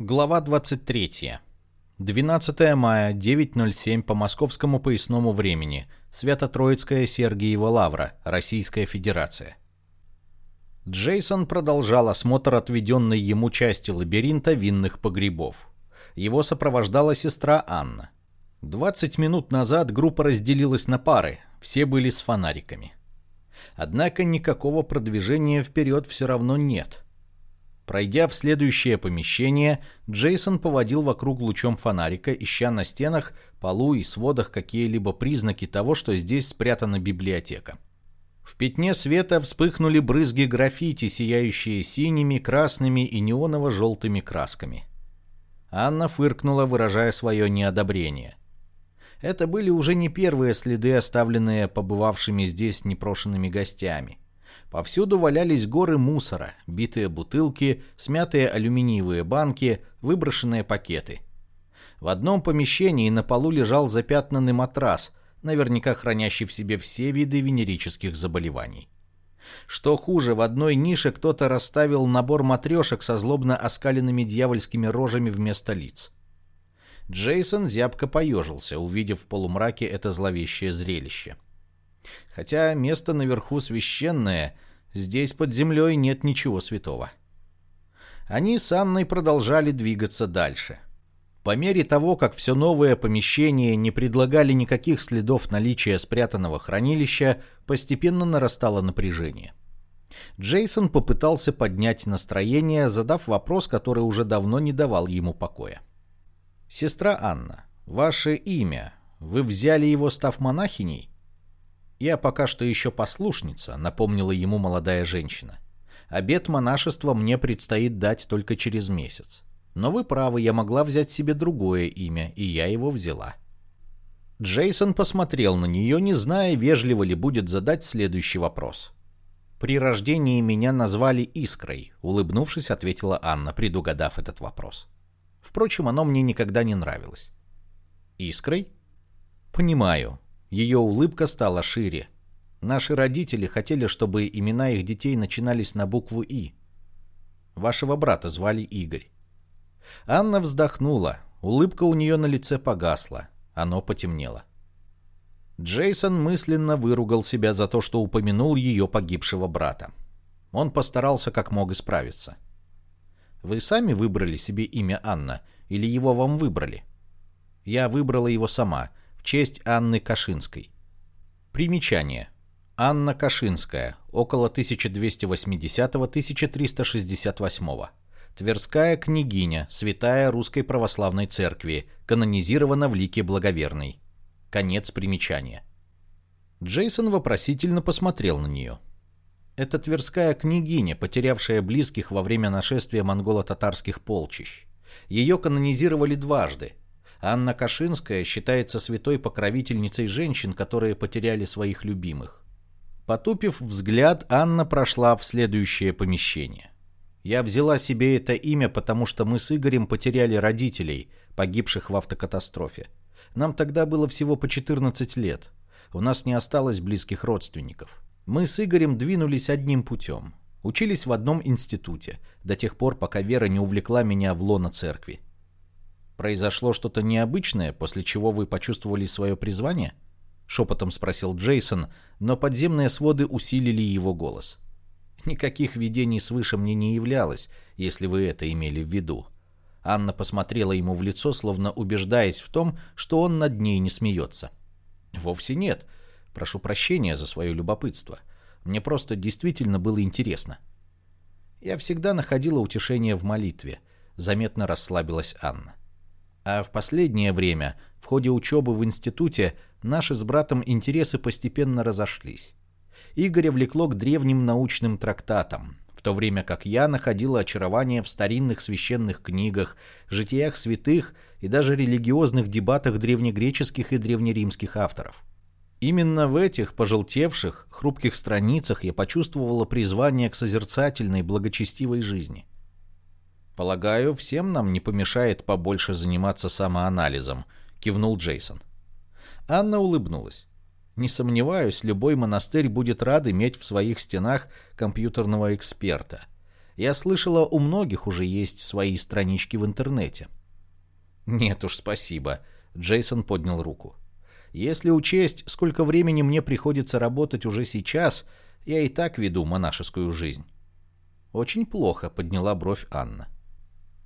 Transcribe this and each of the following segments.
Глава 23. 12 мая, 9.07 по московскому поясному времени. Свято-Троицкая Сергиева Лавра, Российская Федерация. Джейсон продолжал осмотр отведенной ему части лабиринта винных погребов. Его сопровождала сестра Анна. 20 минут назад группа разделилась на пары, все были с фонариками. Однако никакого продвижения вперед все равно нет – Пройдя в следующее помещение, Джейсон поводил вокруг лучом фонарика, ища на стенах, полу и сводах какие-либо признаки того, что здесь спрятана библиотека. В пятне света вспыхнули брызги граффити, сияющие синими, красными и неоново-желтыми красками. Анна фыркнула, выражая свое неодобрение. Это были уже не первые следы, оставленные побывавшими здесь непрошенными гостями. Повсюду валялись горы мусора, битые бутылки, смятые алюминиевые банки, выброшенные пакеты. В одном помещении на полу лежал запятнанный матрас, наверняка хранящий в себе все виды венерических заболеваний. Что хуже, в одной нише кто-то расставил набор матрешек со злобно оскаленными дьявольскими рожами вместо лиц. Джейсон зябко поежился, увидев в полумраке это зловещее зрелище. Хотя место наверху священное, здесь под землей нет ничего святого. Они с Анной продолжали двигаться дальше. По мере того, как все новое помещение не предлагали никаких следов наличия спрятанного хранилища, постепенно нарастало напряжение. Джейсон попытался поднять настроение, задав вопрос, который уже давно не давал ему покоя. «Сестра Анна, ваше имя, вы взяли его, став монахиней?» «Я пока что еще послушница», — напомнила ему молодая женщина. «Обед монашества мне предстоит дать только через месяц. Но вы правы, я могла взять себе другое имя, и я его взяла». Джейсон посмотрел на нее, не зная, вежливо ли будет задать следующий вопрос. «При рождении меня назвали Искрой», — улыбнувшись, ответила Анна, предугадав этот вопрос. Впрочем, оно мне никогда не нравилось. «Искрой?» «Понимаю. Ее улыбка стала шире. Наши родители хотели, чтобы имена их детей начинались на букву «И». Вашего брата звали Игорь. Анна вздохнула. Улыбка у нее на лице погасла. Оно потемнело. Джейсон мысленно выругал себя за то, что упомянул ее погибшего брата. Он постарался как мог исправиться. «Вы сами выбрали себе имя Анна, или его вам выбрали?» «Я выбрала его сама честь Анны Кашинской. Примечание. Анна Кашинская, около 1280-1368. Тверская княгиня, святая Русской Православной Церкви, канонизирована в лике благоверной. Конец примечания. Джейсон вопросительно посмотрел на нее. Это Тверская княгиня, потерявшая близких во время нашествия монголо-татарских полчищ. Ее канонизировали дважды, Анна Кашинская считается святой покровительницей женщин, которые потеряли своих любимых. Потупив взгляд, Анна прошла в следующее помещение. Я взяла себе это имя, потому что мы с Игорем потеряли родителей, погибших в автокатастрофе. Нам тогда было всего по 14 лет. У нас не осталось близких родственников. Мы с Игорем двинулись одним путем. Учились в одном институте, до тех пор, пока Вера не увлекла меня в лоно церкви. «Произошло что-то необычное, после чего вы почувствовали свое призвание?» — шепотом спросил Джейсон, но подземные своды усилили его голос. «Никаких видений свыше мне не являлось, если вы это имели в виду». Анна посмотрела ему в лицо, словно убеждаясь в том, что он над ней не смеется. «Вовсе нет. Прошу прощения за свое любопытство. Мне просто действительно было интересно». «Я всегда находила утешение в молитве», — заметно расслабилась Анна. А в последнее время, в ходе учебы в институте, наши с братом интересы постепенно разошлись. Игоря влекло к древним научным трактатам, в то время как я находила очарование в старинных священных книгах, житиях святых и даже религиозных дебатах древнегреческих и древнеримских авторов. Именно в этих пожелтевших, хрупких страницах я почувствовала призвание к созерцательной, благочестивой жизни – «Полагаю, всем нам не помешает побольше заниматься самоанализом», — кивнул Джейсон. Анна улыбнулась. «Не сомневаюсь, любой монастырь будет рад иметь в своих стенах компьютерного эксперта. Я слышала, у многих уже есть свои странички в интернете. Нет уж, спасибо. Джейсон поднял руку. Если учесть, сколько времени мне приходится работать уже сейчас, я и так веду монашескую жизнь. Очень плохо, подняла бровь Анна.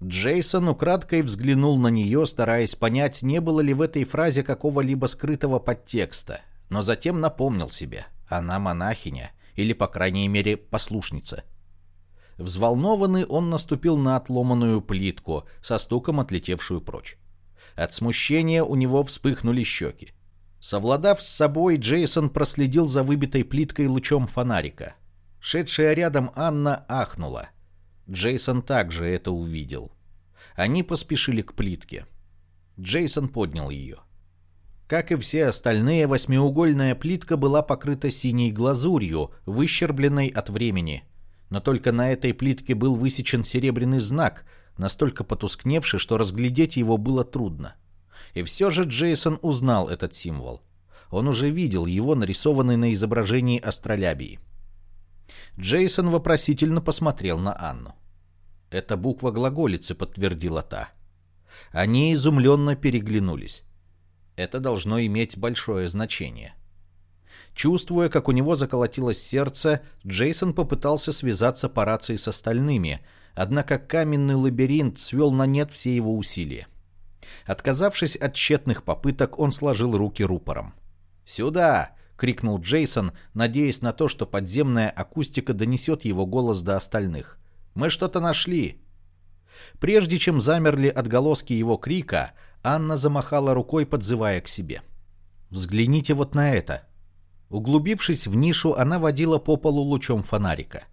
Джейсон украдкой взглянул на нее, стараясь понять, не было ли в этой фразе какого-либо скрытого подтекста, но затем напомнил себе, она монахиня, или, по крайней мере, послушница. Взволнованный он наступил на отломанную плитку, со стуком отлетевшую прочь. От смущения у него вспыхнули щеки. Совладав с собой, Джейсон проследил за выбитой плиткой лучом фонарика. Шедшая рядом Анна ахнула. Джейсон также это увидел. Они поспешили к плитке. Джейсон поднял ее. Как и все остальные, восьмиугольная плитка была покрыта синей глазурью, выщербленной от времени. Но только на этой плитке был высечен серебряный знак, настолько потускневший, что разглядеть его было трудно. И все же Джейсон узнал этот символ. Он уже видел его, нарисованный на изображении астролябии. Джейсон вопросительно посмотрел на Анну. «Это буква глаголицы», — подтвердила та. Они изумленно переглянулись. Это должно иметь большое значение. Чувствуя, как у него заколотилось сердце, Джейсон попытался связаться по рации с остальными, однако каменный лабиринт свел на нет все его усилия. Отказавшись от тщетных попыток, он сложил руки рупором. «Сюда!» — крикнул Джейсон, надеясь на то, что подземная акустика донесет его голос до остальных. «Мы что-то нашли!» Прежде чем замерли отголоски его крика, Анна замахала рукой, подзывая к себе. «Взгляните вот на это!» Углубившись в нишу, она водила по полу лучом фонарика.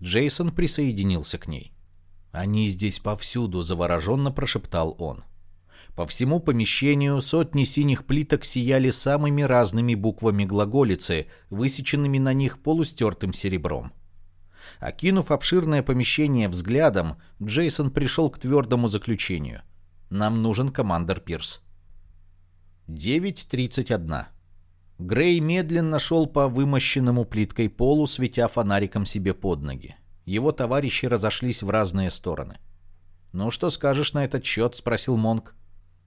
Джейсон присоединился к ней. «Они здесь повсюду», — завороженно прошептал он. По всему помещению сотни синих плиток сияли самыми разными буквами глаголицы, высеченными на них полустертым серебром. Окинув обширное помещение взглядом, Джейсон пришел к твердому заключению. Нам нужен командор Пирс. 9.31. Грей медленно шел по вымощенному плиткой полу, светя фонариком себе под ноги. Его товарищи разошлись в разные стороны. «Ну что скажешь на этот счет?» — спросил Монк.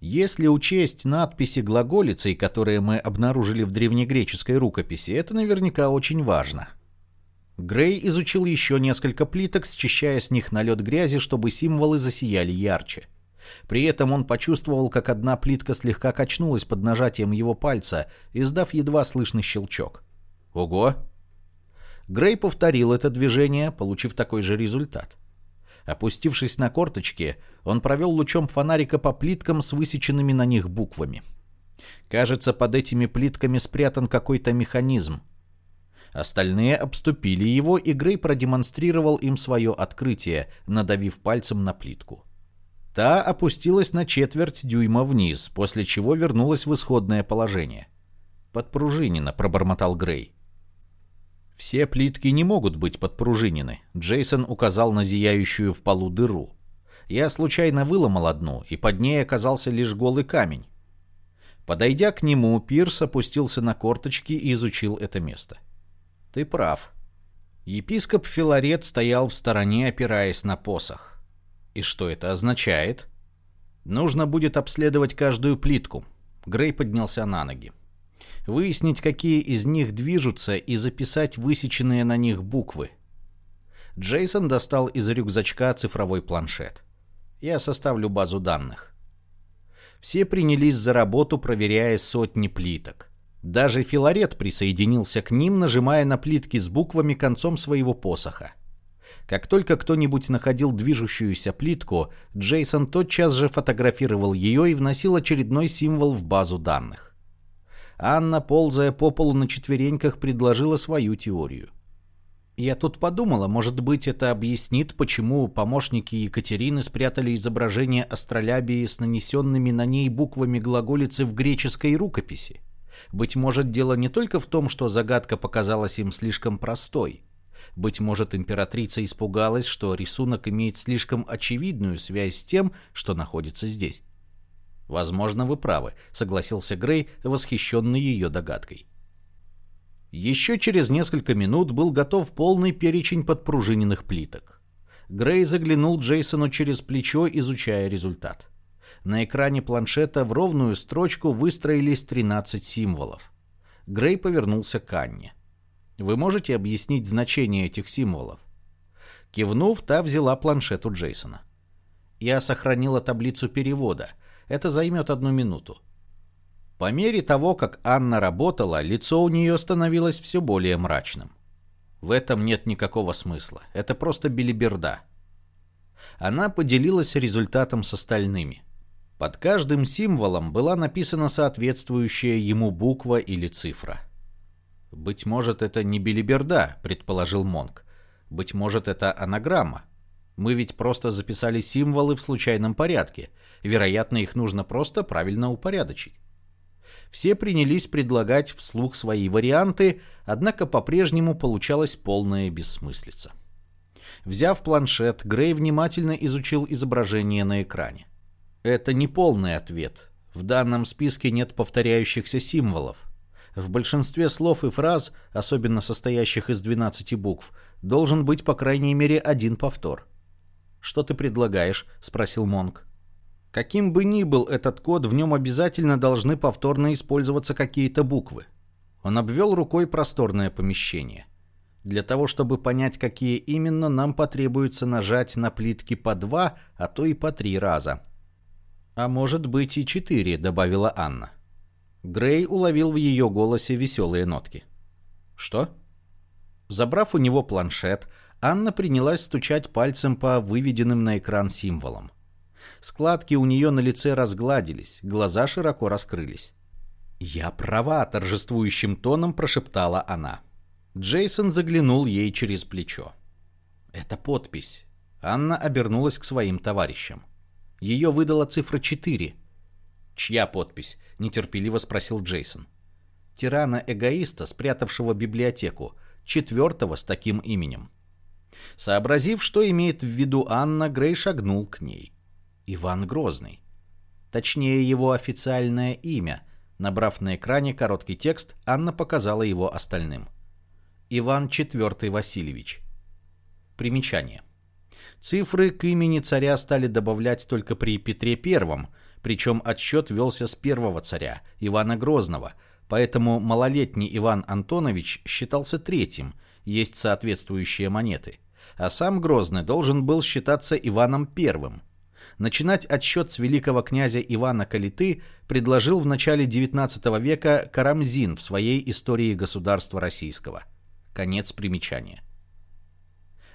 Если учесть надписи глаголицей, которые мы обнаружили в древнегреческой рукописи, это наверняка очень важно. Грей изучил еще несколько плиток, счищая с них налет грязи, чтобы символы засияли ярче. При этом он почувствовал, как одна плитка слегка качнулась под нажатием его пальца, издав едва слышный щелчок. «Ого!» Грей повторил это движение, получив такой же результат. Опустившись на корточки, он провел лучом фонарика по плиткам с высеченными на них буквами. Кажется, под этими плитками спрятан какой-то механизм. Остальные обступили его, и Грей продемонстрировал им свое открытие, надавив пальцем на плитку. Та опустилась на четверть дюйма вниз, после чего вернулась в исходное положение. «Подпружинено», — пробормотал Грей. «Все плитки не могут быть подпружинены», — Джейсон указал на зияющую в полу дыру. «Я случайно выломал одну, и под ней оказался лишь голый камень». Подойдя к нему, Пирс опустился на корточки и изучил это место. «Ты прав». Епископ Филарет стоял в стороне, опираясь на посох. И что это означает? Нужно будет обследовать каждую плитку. Грей поднялся на ноги. Выяснить, какие из них движутся, и записать высеченные на них буквы. Джейсон достал из рюкзачка цифровой планшет. Я составлю базу данных. Все принялись за работу, проверяя сотни плиток. Даже Филарет присоединился к ним, нажимая на плитки с буквами концом своего посоха. Как только кто-нибудь находил движущуюся плитку, Джейсон тотчас же фотографировал ее и вносил очередной символ в базу данных. Анна, ползая по полу на четвереньках, предложила свою теорию. Я тут подумала, может быть, это объяснит, почему помощники Екатерины спрятали изображение астролябии с нанесенными на ней буквами глаголицы в греческой рукописи. Быть может, дело не только в том, что загадка показалась им слишком простой. Быть может, императрица испугалась, что рисунок имеет слишком очевидную связь с тем, что находится здесь. «Возможно, вы правы», — согласился Грей, восхищенный ее догадкой. Еще через несколько минут был готов полный перечень подпружиненных плиток. Грей заглянул Джейсону через плечо, изучая результат. На экране планшета в ровную строчку выстроились 13 символов. Грей повернулся к Анне. «Вы можете объяснить значение этих символов?» Кивнув, та взяла планшет у Джейсона. «Я сохранила таблицу перевода. Это займет одну минуту». По мере того, как Анна работала, лицо у нее становилось все более мрачным. В этом нет никакого смысла. Это просто билиберда. Она поделилась результатом с остальными. Под каждым символом была написана соответствующая ему буква или цифра. «Быть может, это не билиберда», — предположил Монк. «Быть может, это анаграмма. Мы ведь просто записали символы в случайном порядке. Вероятно, их нужно просто правильно упорядочить». Все принялись предлагать вслух свои варианты, однако по-прежнему получалась полная бессмыслица. Взяв планшет, Грей внимательно изучил изображение на экране. Это не полный ответ. В данном списке нет повторяющихся символов. В большинстве слов и фраз, особенно состоящих из 12 букв, должен быть по крайней мере один повтор. «Что ты предлагаешь?» — спросил Монк. Каким бы ни был этот код, в нем обязательно должны повторно использоваться какие-то буквы. Он обвел рукой просторное помещение. Для того, чтобы понять, какие именно, нам потребуется нажать на плитки по два, а то и по три раза. «А может быть и четыре», — добавила Анна. Грей уловил в ее голосе веселые нотки. «Что?» Забрав у него планшет, Анна принялась стучать пальцем по выведенным на экран символам. Складки у нее на лице разгладились, глаза широко раскрылись. «Я права», — торжествующим тоном прошептала она. Джейсон заглянул ей через плечо. «Это подпись». Анна обернулась к своим товарищам. Ее выдала цифра 4. «Чья подпись?» — нетерпеливо спросил Джейсон. Тирана-эгоиста, спрятавшего библиотеку, четвертого с таким именем. Сообразив, что имеет в виду Анна, Грей шагнул к ней. Иван Грозный. Точнее, его официальное имя. Набрав на экране короткий текст, Анна показала его остальным. Иван IV Васильевич. Примечание. Цифры к имени царя стали добавлять только при Петре I, причем отсчет велся с первого царя, Ивана Грозного, поэтому малолетний Иван Антонович считался третьим, есть соответствующие монеты, а сам Грозный должен был считаться Иваном I. Начинать отсчет с великого князя Ивана Калиты предложил в начале XIX века Карамзин в своей истории государства российского. Конец примечания.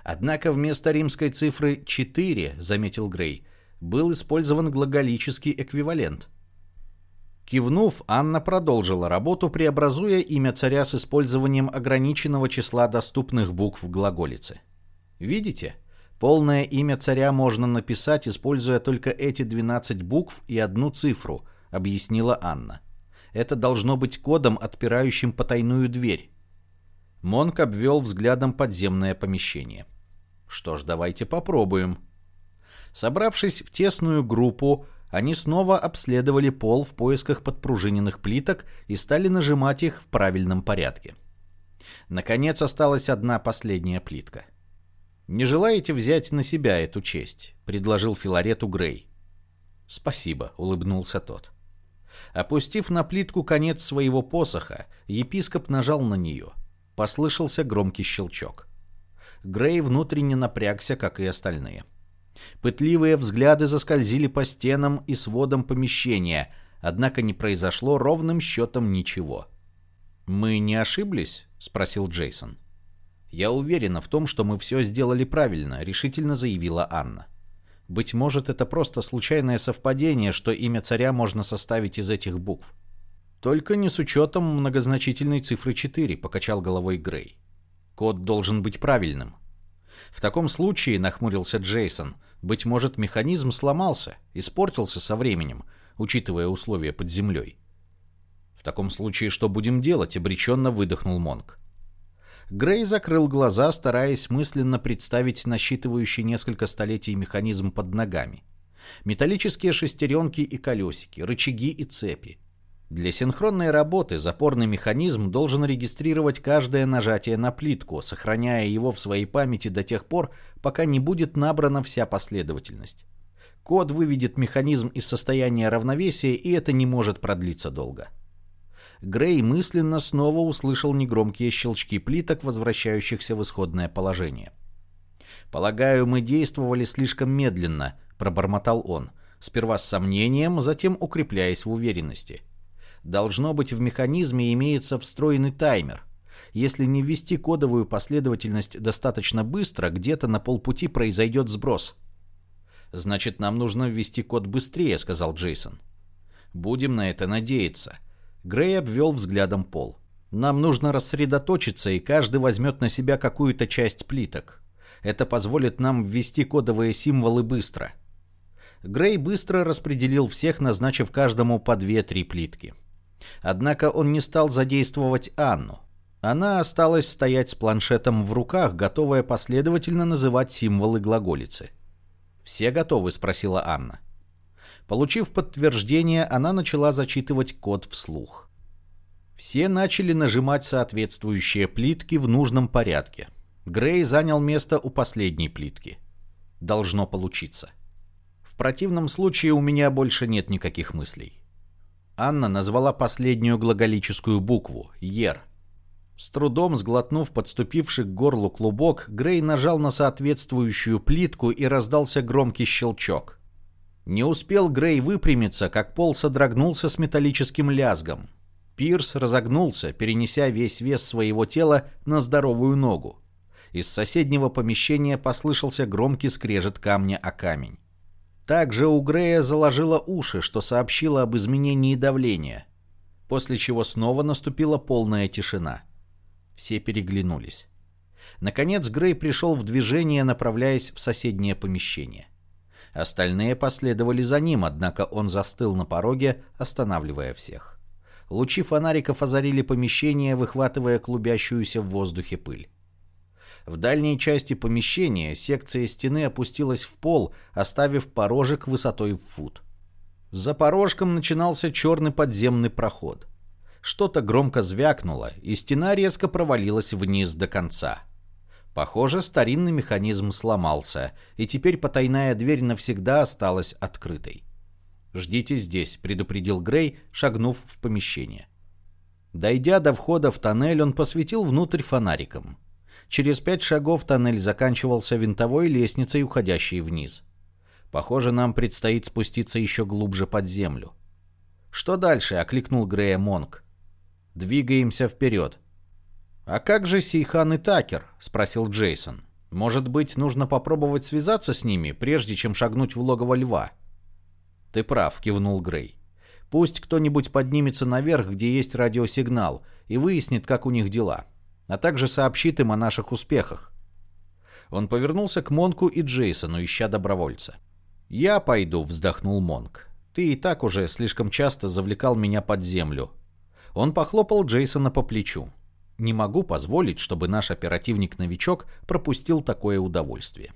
Однако вместо римской цифры 4, заметил Грей, был использован глаголический эквивалент. Кивнув, Анна продолжила работу, преобразуя имя царя с использованием ограниченного числа доступных букв в глаголице. Видите? Полное имя царя можно написать, используя только эти 12 букв и одну цифру, объяснила Анна. Это должно быть кодом, отпирающим потайную дверь. Монк обвел взглядом подземное помещение. Что ж, давайте попробуем. Собравшись в тесную группу, они снова обследовали пол в поисках подпружиненных плиток и стали нажимать их в правильном порядке. Наконец осталась одна последняя плитка. «Не желаете взять на себя эту честь?» — предложил Филарету Грей. «Спасибо», — улыбнулся тот. Опустив на плитку конец своего посоха, епископ нажал на нее. Послышался громкий щелчок. Грей внутренне напрягся, как и остальные. Пытливые взгляды заскользили по стенам и сводам помещения, однако не произошло ровным счетом ничего. «Мы не ошиблись?» — спросил Джейсон. «Я уверена в том, что мы все сделали правильно», — решительно заявила Анна. «Быть может, это просто случайное совпадение, что имя царя можно составить из этих букв». «Только не с учетом многозначительной цифры 4», — покачал головой Грей. Код должен быть правильным. В таком случае, нахмурился Джейсон, быть может, механизм сломался, испортился со временем, учитывая условия под землей. В таком случае, что будем делать? обреченно выдохнул Монк. Грей закрыл глаза, стараясь мысленно представить насчитывающий несколько столетий механизм под ногами. Металлические шестеренки и колесики, рычаги и цепи. Для синхронной работы запорный механизм должен регистрировать каждое нажатие на плитку, сохраняя его в своей памяти до тех пор, пока не будет набрана вся последовательность. Код выведет механизм из состояния равновесия, и это не может продлиться долго. Грей мысленно снова услышал негромкие щелчки плиток, возвращающихся в исходное положение. «Полагаю, мы действовали слишком медленно», — пробормотал он, сперва с сомнением, затем укрепляясь в уверенности. Должно быть, в механизме имеется встроенный таймер. Если не ввести кодовую последовательность достаточно быстро, где-то на полпути произойдет сброс. «Значит, нам нужно ввести код быстрее», — сказал Джейсон. «Будем на это надеяться». Грей обвел взглядом пол. «Нам нужно рассредоточиться, и каждый возьмет на себя какую-то часть плиток. Это позволит нам ввести кодовые символы быстро». Грей быстро распределил всех, назначив каждому по две-три плитки. Однако он не стал задействовать Анну. Она осталась стоять с планшетом в руках, готовая последовательно называть символы глаголицы. «Все готовы?» – спросила Анна. Получив подтверждение, она начала зачитывать код вслух. Все начали нажимать соответствующие плитки в нужном порядке. Грей занял место у последней плитки. Должно получиться. В противном случае у меня больше нет никаких мыслей. Анна назвала последнюю глаголическую букву – «Ер». С трудом сглотнув подступивший к горлу клубок, Грей нажал на соответствующую плитку и раздался громкий щелчок. Не успел Грей выпрямиться, как пол содрогнулся с металлическим лязгом. Пирс разогнулся, перенеся весь вес своего тела на здоровую ногу. Из соседнего помещения послышался громкий скрежет камня о камень. Также у Грея заложило уши, что сообщило об изменении давления, после чего снова наступила полная тишина. Все переглянулись. Наконец Грей пришел в движение, направляясь в соседнее помещение. Остальные последовали за ним, однако он застыл на пороге, останавливая всех. Лучи фонариков озарили помещение, выхватывая клубящуюся в воздухе пыль. В дальней части помещения секция стены опустилась в пол, оставив порожек высотой в фут. За порожком начинался черный подземный проход. Что-то громко звякнуло, и стена резко провалилась вниз до конца. Похоже, старинный механизм сломался, и теперь потайная дверь навсегда осталась открытой. «Ждите здесь», — предупредил Грей, шагнув в помещение. Дойдя до входа в тоннель, он посветил внутрь фонариком. Через пять шагов тоннель заканчивался винтовой лестницей, уходящей вниз. Похоже, нам предстоит спуститься еще глубже под землю. «Что дальше?» — окликнул Грея Монк. «Двигаемся вперед». «А как же Сейхан и Такер?» — спросил Джейсон. «Может быть, нужно попробовать связаться с ними, прежде чем шагнуть в логово льва?» «Ты прав», — кивнул Грей. «Пусть кто-нибудь поднимется наверх, где есть радиосигнал, и выяснит, как у них дела а также сообщит им о наших успехах. Он повернулся к Монку и Джейсону, ища добровольца. «Я пойду», — вздохнул Монк. «Ты и так уже слишком часто завлекал меня под землю». Он похлопал Джейсона по плечу. «Не могу позволить, чтобы наш оперативник-новичок пропустил такое удовольствие».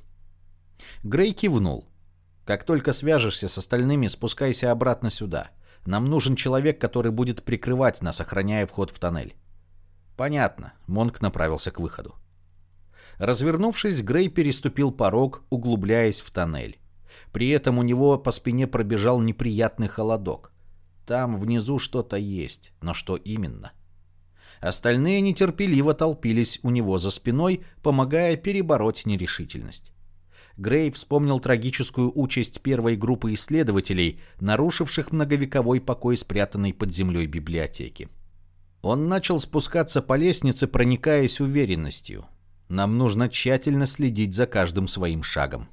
Грей кивнул. «Как только свяжешься с остальными, спускайся обратно сюда. Нам нужен человек, который будет прикрывать нас, охраняя вход в тоннель. Понятно. Монк направился к выходу. Развернувшись, Грей переступил порог, углубляясь в тоннель. При этом у него по спине пробежал неприятный холодок. Там внизу что-то есть, но что именно? Остальные нетерпеливо толпились у него за спиной, помогая перебороть нерешительность. Грей вспомнил трагическую участь первой группы исследователей, нарушивших многовековой покой спрятанной под землей библиотеки. Он начал спускаться по лестнице, проникаясь уверенностью. Нам нужно тщательно следить за каждым своим шагом.